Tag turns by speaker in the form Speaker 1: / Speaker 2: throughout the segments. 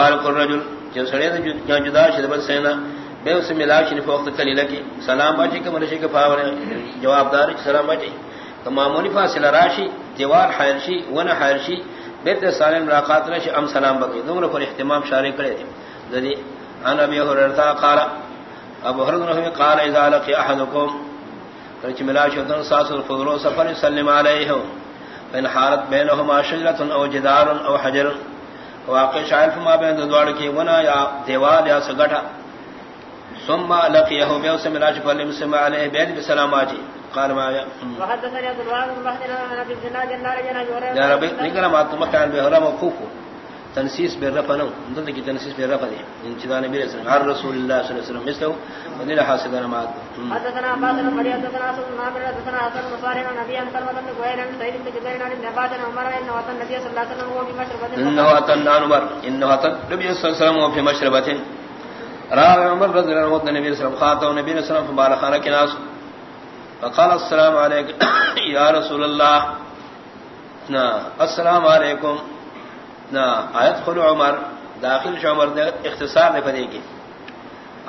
Speaker 1: يفارق الرجل جو سڑے جو جدا شد سینا. بے اس ملا شری فوقت کلی لکی. سلام باجی کے مرشی کے پاور جواب دار سلام باجی تو معمولی فاصلہ راشی دیوار حائرشی ون حائرشی بیت سالم ملاقات رشی، ام سلام بکی. دونوں پر اہتمام شارے کرے تھے ذری ان ابي هريره قال، ابو هريره قال، اذا لقي احدكم فرچ ملا شدن ساس الفضل سفر سلم عليه بين حارت بينهما شجره او جدار او حجر. واقع شاعر فما بين دوار کی ونا یا دیوار یا سگٹا. ثم لقيه بيوس ملا شفل مسلم عليه بيد بسلام اجي قال ما يا وحدثني عبد الله بن محمد بن ابي الزناد يا رب نكرا ما تمكن به رمى كوفو تنسیس بے رفع نو اندر کی تنسیس بے رفع دی۔ ان چدا نبی رسول اللہ رسول اللہ صلی اللہ علیہ وسلم مثلو ودل حاصل نماز حدثنا عباس بن مريم حدثنا بن عامر حدثنا حسن صالح عن نبي انصر بن جبير عن نبات عمر ان وطن النبي صلى الله عليه وسلم وهو في مشربة انه وطن عمر انه وطن النبي صلى الله عليه وسلم في مشربة راى عمر رضي الله عنه النبي صلى الله عليه وسلم الله عليه وسلم فبارخانه كناس فقال السلام عليكم يا رسول الله السلام عليكم نہ آیت خلو عمر، داخل شو عمر دے اختصار نے پدے کی۔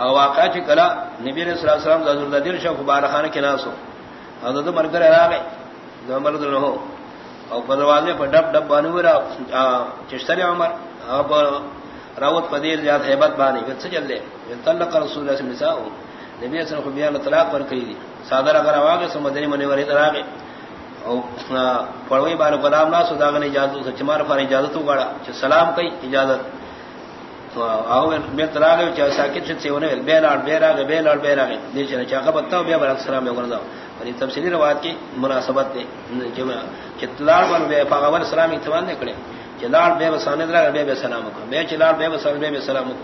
Speaker 1: او واقعہ چ کلا، نبی صلی اللہ علیہ الصلوۃ والسلام حضور دیر شو بار خان کے ناسو۔ او دو مرگر را دو مرد نہ ہو او دروازے پر ڈب ڈب بانو را چشتری عمر۔ او راوت پدیر جات ہیبت بانی۔ وچ چل دے؟ تلق رسول اللہ صلی اللہ علیہ وسلم نبی صلی اللہ علیہ وسلم بیان طلاق پر کئی صادر اگر واگے سو مدنی منوری تراگے پڑوئی بار غلام نا سوداگن اجازت چمار فار اجازت گاڑا چ سلام کئی، اجازت۔ او میں ترا گئے چ ساکت سے ہونے بے لاڑ، بے راگ بے لاڑ، بے راگ دل چ چا کا بتاؤ بے بر سلام میں گردا اور یہ تفصیلی روایت کی مناسبت ہے جو چتلاڑ بن بے پاغور سلام اتوان نے کڑے۔ چلاڑ بے وسانے درا بے بے سلام کو بے چلاڑ بے وسانے بے بے سلام کو